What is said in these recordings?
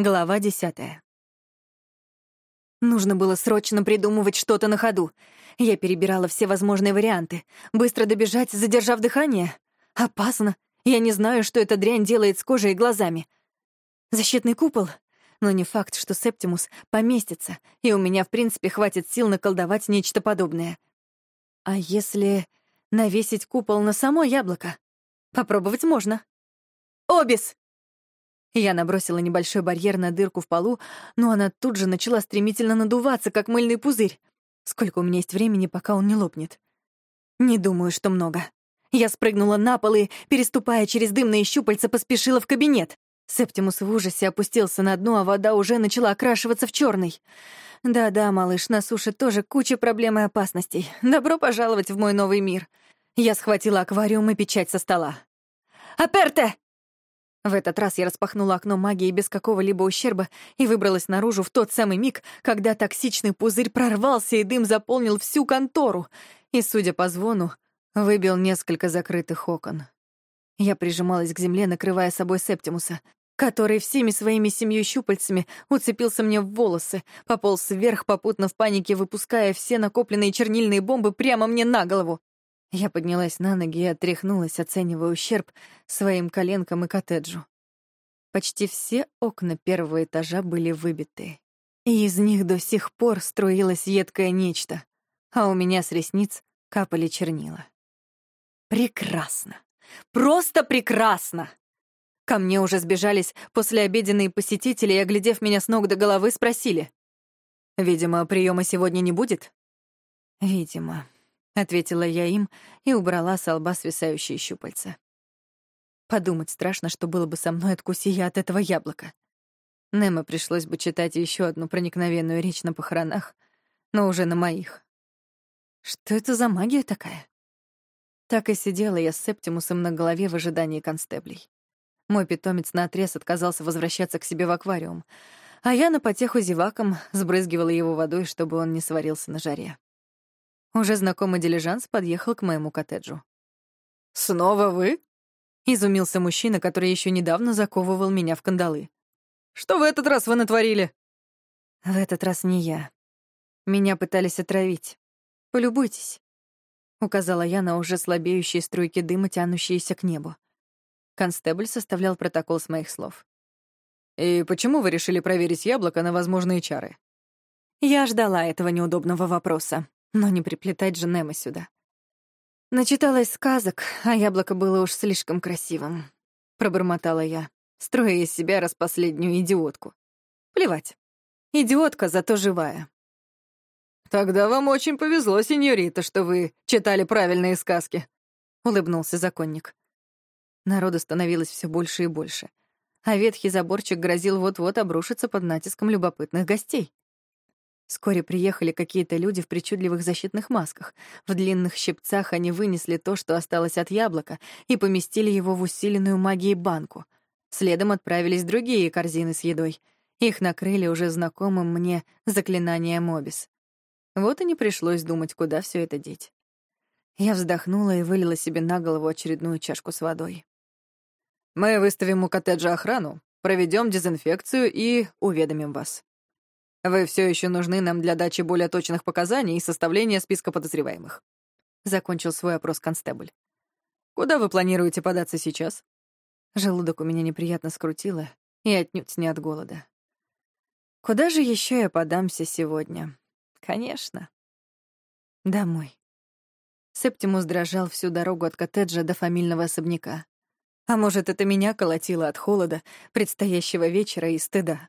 Глава десятая. Нужно было срочно придумывать что-то на ходу. Я перебирала все возможные варианты. Быстро добежать, задержав дыхание? Опасно. Я не знаю, что эта дрянь делает с кожей и глазами. Защитный купол? Но не факт, что Септимус поместится, и у меня, в принципе, хватит сил наколдовать нечто подобное. А если навесить купол на само яблоко? Попробовать можно. «Обис!» Я набросила небольшой барьер на дырку в полу, но она тут же начала стремительно надуваться, как мыльный пузырь. Сколько у меня есть времени, пока он не лопнет? Не думаю, что много. Я спрыгнула на пол и, переступая через дымные щупальца, поспешила в кабинет. Септимус в ужасе опустился на дно, а вода уже начала окрашиваться в черный. Да-да, малыш, на суше тоже куча проблем и опасностей. Добро пожаловать в мой новый мир. Я схватила аквариум и печать со стола. «Аперте!» В этот раз я распахнула окно магии без какого-либо ущерба и выбралась наружу в тот самый миг, когда токсичный пузырь прорвался и дым заполнил всю контору и, судя по звону, выбил несколько закрытых окон. Я прижималась к земле, накрывая собой Септимуса, который всеми своими семью щупальцами уцепился мне в волосы, пополз вверх, попутно в панике выпуская все накопленные чернильные бомбы прямо мне на голову. Я поднялась на ноги и отряхнулась, оценивая ущерб своим коленкам и коттеджу. Почти все окна первого этажа были выбиты, и из них до сих пор струилось едкое нечто, а у меня с ресниц капали чернила. Прекрасно! Просто прекрасно! Ко мне уже сбежались послеобеденные посетители и, оглядев меня с ног до головы, спросили. «Видимо, приема сегодня не будет?» «Видимо», ответила я им и убрала с лба свисающие щупальца. Подумать страшно, что было бы со мной, откуси я от этого яблока. Немо пришлось бы читать еще одну проникновенную речь на похоронах, но уже на моих. Что это за магия такая? Так и сидела я с Септимусом на голове в ожидании констеблей. Мой питомец наотрез отказался возвращаться к себе в аквариум, а я на потеху зевакам сбрызгивала его водой, чтобы он не сварился на жаре. Уже знакомый дилижанс подъехал к моему коттеджу. «Снова вы?» — изумился мужчина, который еще недавно заковывал меня в кандалы. «Что в этот раз вы натворили?» «В этот раз не я. Меня пытались отравить. Полюбуйтесь», — указала я на уже слабеющие струйки дыма, тянущиеся к небу. Констебль составлял протокол с моих слов. «И почему вы решили проверить яблоко на возможные чары?» Я ждала этого неудобного вопроса. Но не приплетать же Немо сюда. Начиталась сказок, а яблоко было уж слишком красивым. Пробормотала я, строя из себя распоследнюю идиотку. Плевать. Идиотка, зато живая. «Тогда вам очень повезло, сеньорита, что вы читали правильные сказки», — улыбнулся законник. Народу становилось все больше и больше, а ветхий заборчик грозил вот-вот обрушиться под натиском любопытных гостей. Вскоре приехали какие-то люди в причудливых защитных масках. В длинных щипцах они вынесли то, что осталось от яблока, и поместили его в усиленную магией банку. Следом отправились другие корзины с едой. Их накрыли уже знакомым мне заклинанием Обис. Вот и не пришлось думать, куда все это деть. Я вздохнула и вылила себе на голову очередную чашку с водой. «Мы выставим у коттеджа охрану, проведем дезинфекцию и уведомим вас», вы все еще нужны нам для дачи более точных показаний и составления списка подозреваемых. Закончил свой опрос констебль. Куда вы планируете податься сейчас? Желудок у меня неприятно скрутило, и отнюдь не от голода. Куда же еще я подамся сегодня? Конечно. Домой. Септимус дрожал всю дорогу от коттеджа до фамильного особняка. А может, это меня колотило от холода, предстоящего вечера и стыда.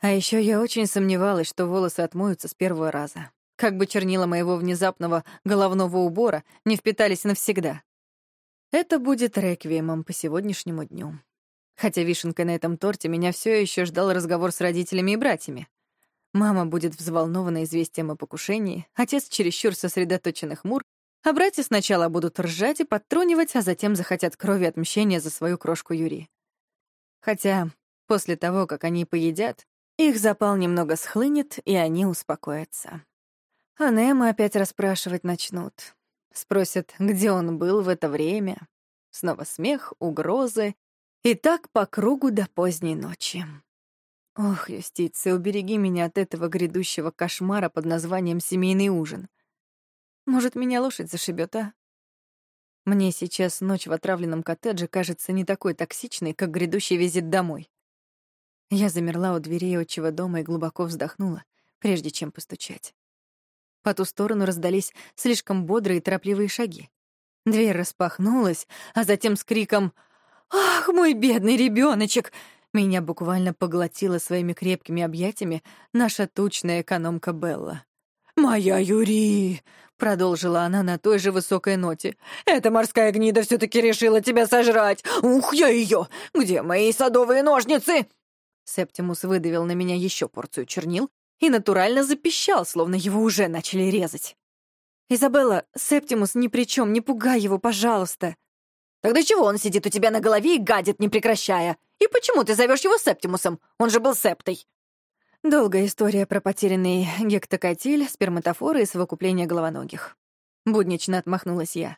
А еще я очень сомневалась, что волосы отмоются с первого раза. Как бы чернила моего внезапного головного убора не впитались навсегда. Это будет реквиемом по сегодняшнему дню. Хотя вишенкой на этом торте меня все еще ждал разговор с родителями и братьями. Мама будет взволнована известием о покушении, отец чересчур сосредоточенных мур, а братья сначала будут ржать и подтрунивать, а затем захотят крови отмщения за свою крошку Юри. Хотя после того, как они поедят, их запал немного схлынет, и они успокоятся. А Немо опять расспрашивать начнут. Спросят, где он был в это время. Снова смех, угрозы. И так по кругу до поздней ночи. Ох, юстиция, убереги меня от этого грядущего кошмара под названием «семейный ужин». Может, меня лошадь зашибет, а? Мне сейчас ночь в отравленном коттедже кажется не такой токсичной, как грядущий визит домой. Я замерла у дверей отчего дома и глубоко вздохнула, прежде чем постучать. По ту сторону раздались слишком бодрые и торопливые шаги. Дверь распахнулась, а затем с криком «Ах, мой бедный ребеночек! Меня буквально поглотила своими крепкими объятиями наша тучная экономка Белла. «Моя Юри!» — продолжила она на той же высокой ноте. «Эта морская гнида все таки решила тебя сожрать! Ух, я ее! Где мои садовые ножницы?» Септимус выдавил на меня еще порцию чернил и натурально запищал, словно его уже начали резать. «Изабелла, Септимус ни при чем, не пугай его, пожалуйста!» «Тогда чего он сидит у тебя на голове и гадит, не прекращая? И почему ты зовешь его Септимусом? Он же был Септой!» Долгая история про потерянный гектокотиль, сперматофоры и совокупление головоногих. Буднично отмахнулась я.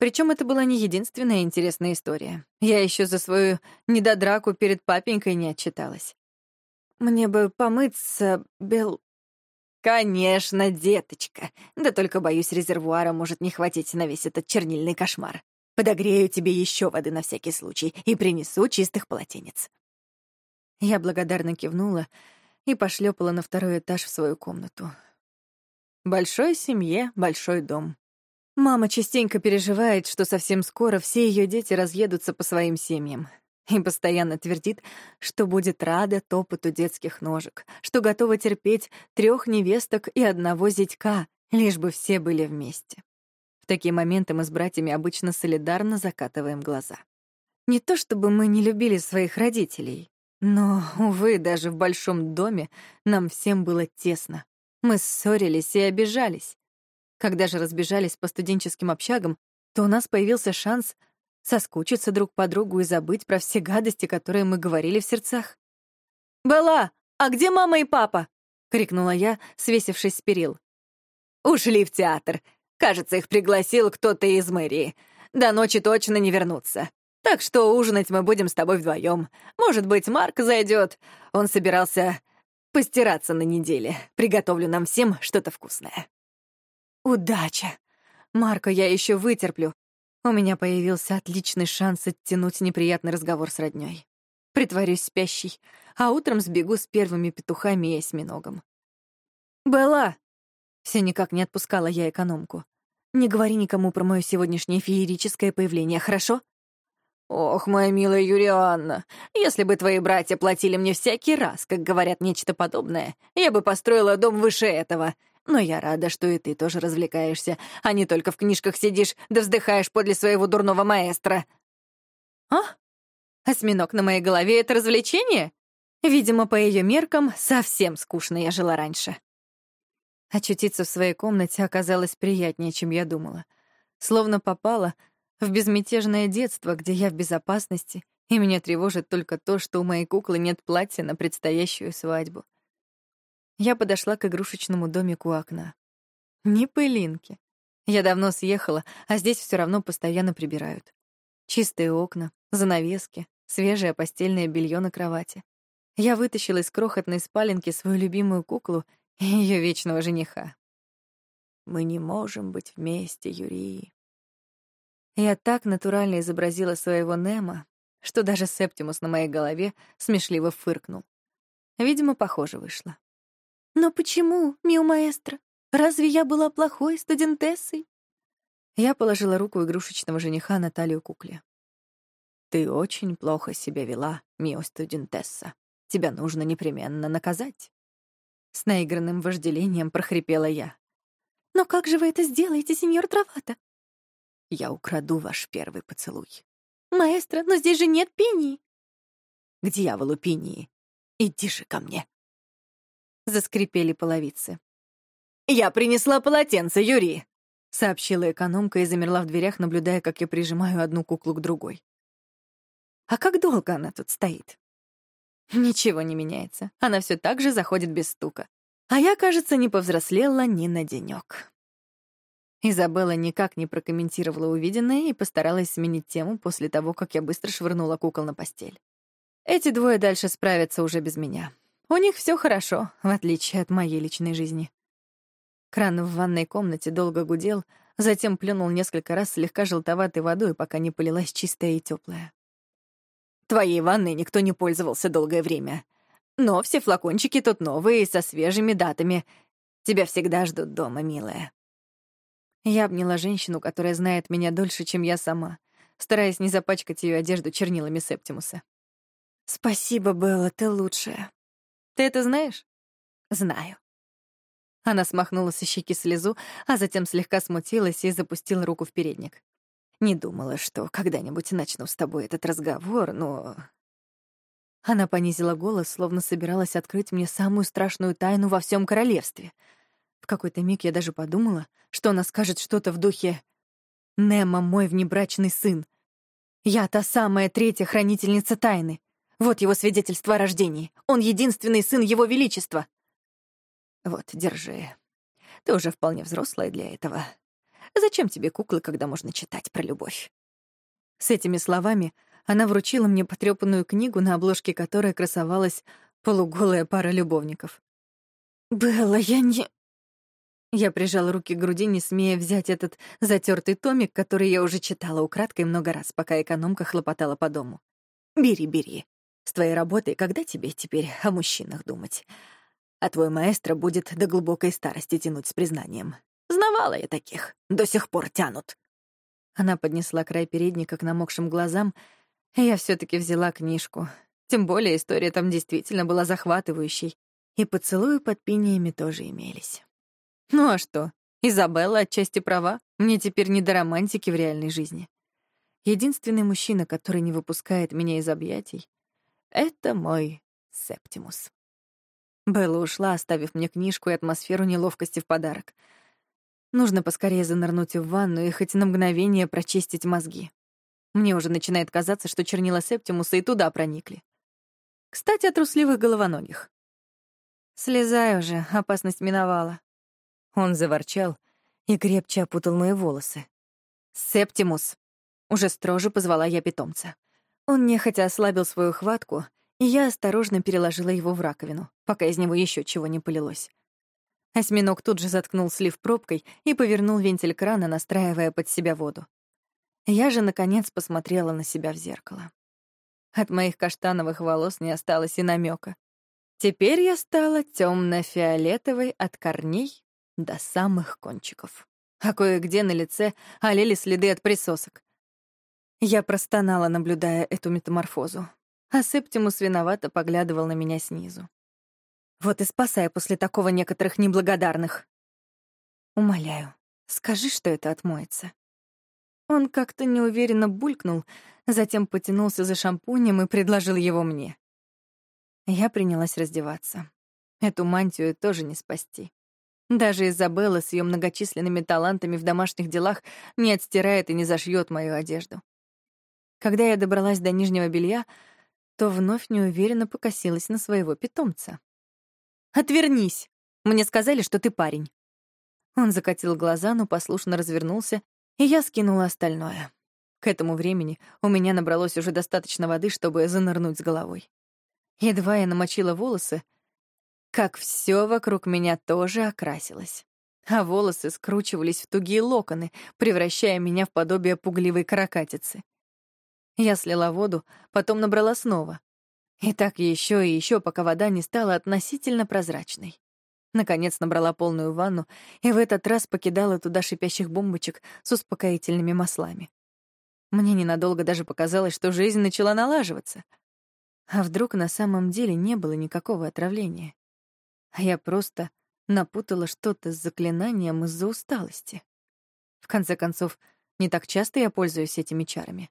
Причем это была не единственная интересная история. Я еще за свою недодраку перед папенькой не отчиталась. Мне бы помыться, Бел... Конечно, деточка. Да только, боюсь, резервуара может не хватить на весь этот чернильный кошмар. Подогрею тебе еще воды на всякий случай и принесу чистых полотенец. Я благодарно кивнула и пошлепала на второй этаж в свою комнату. Большой семье, большой дом. Мама частенько переживает, что совсем скоро все ее дети разъедутся по своим семьям. И постоянно твердит, что будет рада топоту детских ножек, что готова терпеть трех невесток и одного зятька, лишь бы все были вместе. В такие моменты мы с братьями обычно солидарно закатываем глаза. Не то чтобы мы не любили своих родителей, но, увы, даже в большом доме нам всем было тесно. Мы ссорились и обижались. Когда же разбежались по студенческим общагам, то у нас появился шанс соскучиться друг по другу и забыть про все гадости, которые мы говорили в сердцах. «Белла, а где мама и папа?» — крикнула я, свесившись с перил. «Ушли в театр. Кажется, их пригласил кто-то из мэрии. До ночи точно не вернутся. Так что ужинать мы будем с тобой вдвоем. Может быть, Марк зайдет. Он собирался постираться на неделе. Приготовлю нам всем что-то вкусное». Удача! Марка я еще вытерплю. У меня появился отличный шанс оттянуть неприятный разговор с роднёй. Притворюсь спящей, а утром сбегу с первыми петухами и осьминогом. «Белла!» Все никак не отпускала я экономку. «Не говори никому про мое сегодняшнее феерическое появление, хорошо?» «Ох, моя милая Юрианна, если бы твои братья платили мне всякий раз, как говорят нечто подобное, я бы построила дом выше этого. Но я рада, что и ты тоже развлекаешься, а не только в книжках сидишь да вздыхаешь подле своего дурного маэстро. А? Осьминог на моей голове — это развлечение? Видимо, по ее меркам, совсем скучно я жила раньше. Очутиться в своей комнате оказалось приятнее, чем я думала. Словно попала в безмятежное детство, где я в безопасности, и меня тревожит только то, что у моей куклы нет платья на предстоящую свадьбу. Я подошла к игрушечному домику у окна. Ни пылинки. Я давно съехала, а здесь все равно постоянно прибирают. Чистые окна, занавески, свежее постельное белье на кровати. Я вытащила из крохотной спаленки свою любимую куклу и ее вечного жениха. «Мы не можем быть вместе, Юрий». Я так натурально изобразила своего Немо, что даже Септимус на моей голове смешливо фыркнул. Видимо, похоже вышло. «Но почему, мио маэстро? Разве я была плохой студентессой?» Я положила руку игрушечного жениха на талию кукле. «Ты очень плохо себя вела, мио студентесса. Тебя нужно непременно наказать». С наигранным вожделением прохрипела я. «Но как же вы это сделаете, сеньор Травата?» «Я украду ваш первый поцелуй». «Маэстро, но здесь же нет пении». «К дьяволу пении. Иди же ко мне». Заскрипели половицы. «Я принесла полотенце, Юрий!» — сообщила экономка и замерла в дверях, наблюдая, как я прижимаю одну куклу к другой. «А как долго она тут стоит?» Ничего не меняется. Она все так же заходит без стука. А я, кажется, не повзрослела ни на денек. Изабелла никак не прокомментировала увиденное и постаралась сменить тему после того, как я быстро швырнула кукол на постель. Эти двое дальше справятся уже без меня. У них все хорошо, в отличие от моей личной жизни. Кран в ванной комнате долго гудел, затем плюнул несколько раз слегка желтоватой водой, пока не полилась чистая и теплая. Твоей ванной никто не пользовался долгое время. Но все флакончики тут новые, со свежими датами. Тебя всегда ждут дома, милая. Я обняла женщину, которая знает меня дольше, чем я сама, стараясь не запачкать ее одежду чернилами Септимуса. «Спасибо, Белла, ты лучшая». «Ты это знаешь?» «Знаю». Она смахнула со щеки слезу, а затем слегка смутилась и запустила руку в передник. «Не думала, что когда-нибудь начну с тобой этот разговор, но...» Она понизила голос, словно собиралась открыть мне самую страшную тайну во всем королевстве. В какой-то миг я даже подумала, что она скажет что-то в духе «Немо — мой внебрачный сын. Я та самая третья хранительница тайны. Вот его свидетельство о рождении. Он единственный сын его величества». Вот, держи. Ты уже вполне взрослая для этого. Зачем тебе куклы, когда можно читать про любовь? С этими словами она вручила мне потрёпанную книгу, на обложке которой красовалась полуголая пара любовников. «Белла, я не...» Я прижала руки к груди, не смея взять этот затертый томик, который я уже читала украдкой много раз, пока экономка хлопотала по дому. «Бери, бери. С твоей работой когда тебе теперь о мужчинах думать? а твой маэстро будет до глубокой старости тянуть с признанием. Знавала я таких, до сих пор тянут. Она поднесла край передника к намокшим глазам, и я все таки взяла книжку. Тем более история там действительно была захватывающей, и поцелуи под пиниями тоже имелись. Ну а что? Изабелла отчасти права. Мне теперь не до романтики в реальной жизни. Единственный мужчина, который не выпускает меня из объятий, — это мой Септимус. Белла ушла, оставив мне книжку и атмосферу неловкости в подарок. Нужно поскорее занырнуть в ванну и хоть на мгновение прочистить мозги. Мне уже начинает казаться, что чернила Септимуса и туда проникли. Кстати, о трусливых головоногих. «Слезай уже, опасность миновала». Он заворчал и крепче опутал мои волосы. «Септимус!» — уже строже позвала я питомца. Он нехотя ослабил свою хватку — и я осторожно переложила его в раковину, пока из него еще чего не полилось. Осьминог тут же заткнул слив пробкой и повернул вентиль крана, настраивая под себя воду. Я же, наконец, посмотрела на себя в зеркало. От моих каштановых волос не осталось и намека. Теперь я стала темно-фиолетовой от корней до самых кончиков. А кое-где на лице олели следы от присосок. Я простонала, наблюдая эту метаморфозу а Септимус виновато поглядывал на меня снизу. Вот и спасай после такого некоторых неблагодарных. Умоляю, скажи, что это отмоется. Он как-то неуверенно булькнул, затем потянулся за шампунем и предложил его мне. Я принялась раздеваться. Эту мантию тоже не спасти. Даже Изабелла с ее многочисленными талантами в домашних делах не отстирает и не зашьет мою одежду. Когда я добралась до нижнего белья, то вновь неуверенно покосилась на своего питомца. «Отвернись! Мне сказали, что ты парень». Он закатил глаза, но послушно развернулся, и я скинула остальное. К этому времени у меня набралось уже достаточно воды, чтобы занырнуть с головой. Едва я намочила волосы, как все вокруг меня тоже окрасилось. А волосы скручивались в тугие локоны, превращая меня в подобие пугливой каракатицы. Я слила воду, потом набрала снова. И так еще и еще, пока вода не стала относительно прозрачной. Наконец набрала полную ванну и в этот раз покидала туда шипящих бомбочек с успокоительными маслами. Мне ненадолго даже показалось, что жизнь начала налаживаться. А вдруг на самом деле не было никакого отравления? А я просто напутала что-то с заклинанием из-за усталости. В конце концов, не так часто я пользуюсь этими чарами.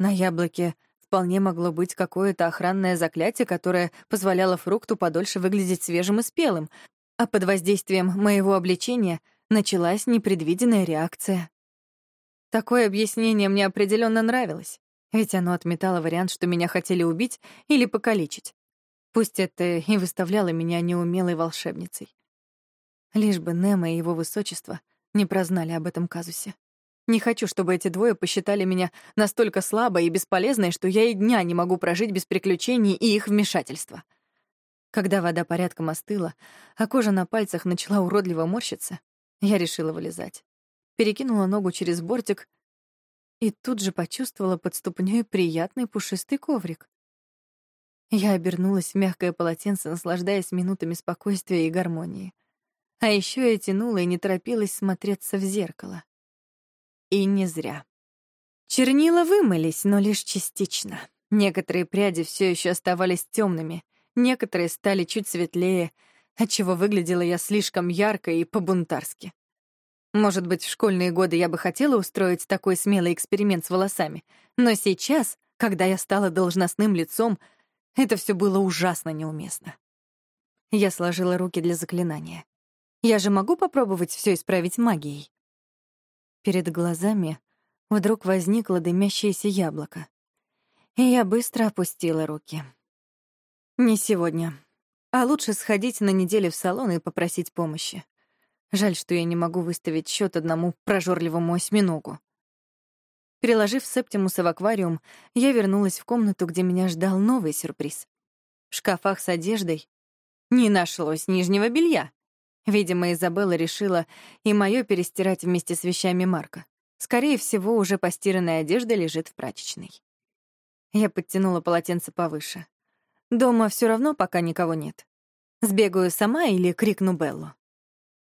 На яблоке вполне могло быть какое-то охранное заклятие, которое позволяло фрукту подольше выглядеть свежим и спелым, а под воздействием моего обличения началась непредвиденная реакция. Такое объяснение мне определенно нравилось, ведь оно отметало вариант, что меня хотели убить или покалечить. Пусть это и выставляло меня неумелой волшебницей. Лишь бы Немо и его высочество не прознали об этом казусе. Не хочу, чтобы эти двое посчитали меня настолько слабой и бесполезной, что я и дня не могу прожить без приключений и их вмешательства. Когда вода порядком остыла, а кожа на пальцах начала уродливо морщиться, я решила вылезать. Перекинула ногу через бортик и тут же почувствовала под ступнёй приятный пушистый коврик. Я обернулась в мягкое полотенце, наслаждаясь минутами спокойствия и гармонии. А еще я тянула и не торопилась смотреться в зеркало. И не зря. Чернила вымылись, но лишь частично. Некоторые пряди все еще оставались темными, некоторые стали чуть светлее, отчего выглядела я слишком ярко и по-бунтарски. Может быть, в школьные годы я бы хотела устроить такой смелый эксперимент с волосами, но сейчас, когда я стала должностным лицом, это все было ужасно неуместно. Я сложила руки для заклинания. Я же могу попробовать все исправить магией. Перед глазами вдруг возникло дымящееся яблоко. И я быстро опустила руки. Не сегодня. А лучше сходить на неделю в салон и попросить помощи. Жаль, что я не могу выставить счет одному прожорливому осьминогу. Переложив Септимуса в аквариум, я вернулась в комнату, где меня ждал новый сюрприз. В шкафах с одеждой не нашлось нижнего белья. Видимо, Изабелла решила и моё перестирать вместе с вещами Марка. Скорее всего, уже постиранная одежда лежит в прачечной. Я подтянула полотенце повыше. Дома все равно пока никого нет. Сбегаю сама или крикну Беллу.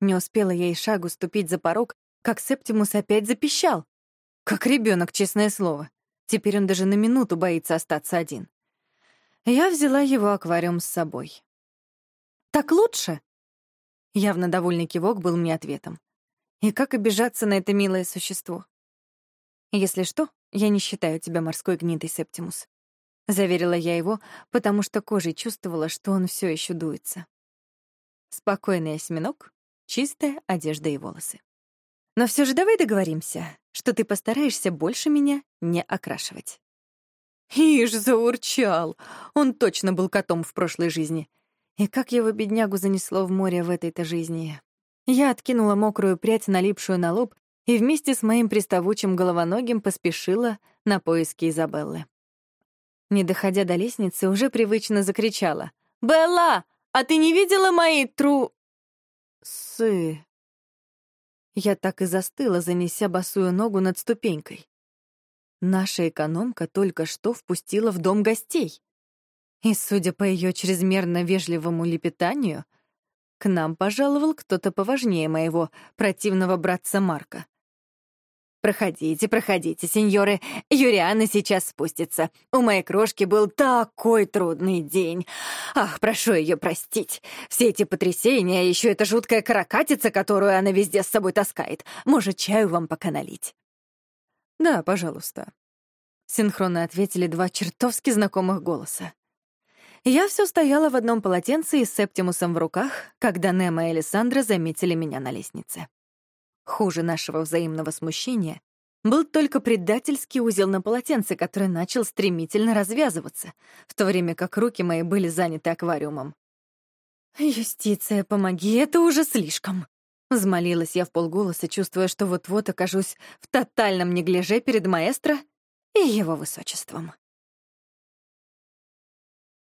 Не успела я и шагу ступить за порог, как Септимус опять запищал. Как ребенок, честное слово. Теперь он даже на минуту боится остаться один. Я взяла его аквариум с собой. «Так лучше?» Явно довольный кивок был мне ответом. И как обижаться на это милое существо? Если что, я не считаю тебя морской гнитой, Септимус. Заверила я его, потому что кожей чувствовала, что он все еще дуется. Спокойный осьминог, чистая одежда и волосы. Но все же давай договоримся, что ты постараешься больше меня не окрашивать. Ишь, заурчал. Он точно был котом в прошлой жизни. И как его беднягу занесло в море в этой-то жизни. Я откинула мокрую прядь, налипшую на лоб, и вместе с моим приставучим головоногим поспешила на поиски Изабеллы. Не доходя до лестницы, уже привычно закричала. «Белла, а ты не видела мои тру...» сы. Я так и застыла, занеся босую ногу над ступенькой. Наша экономка только что впустила в дом гостей. И, судя по ее чрезмерно вежливому лепетанию, к нам пожаловал кто-то поважнее моего противного братца Марка — «Проходите, проходите, сеньоры. Юриана сейчас спустится. У моей крошки был такой трудный день. Ах, прошу ее простить. Все эти потрясения, а еще эта жуткая каракатица, которую она везде с собой таскает. Может, чаю вам пока налить?» «Да, пожалуйста», — синхронно ответили два чертовски знакомых голоса. Я все стояла в одном полотенце и с Септимусом в руках, когда Немо и Александра заметили меня на лестнице. Хуже нашего взаимного смущения был только предательский узел на полотенце, который начал стремительно развязываться, в то время как руки мои были заняты аквариумом. «Юстиция, помоги, это уже слишком!» Взмолилась я в полголоса, чувствуя, что вот-вот окажусь в тотальном неглиже перед маэстро и его высочеством.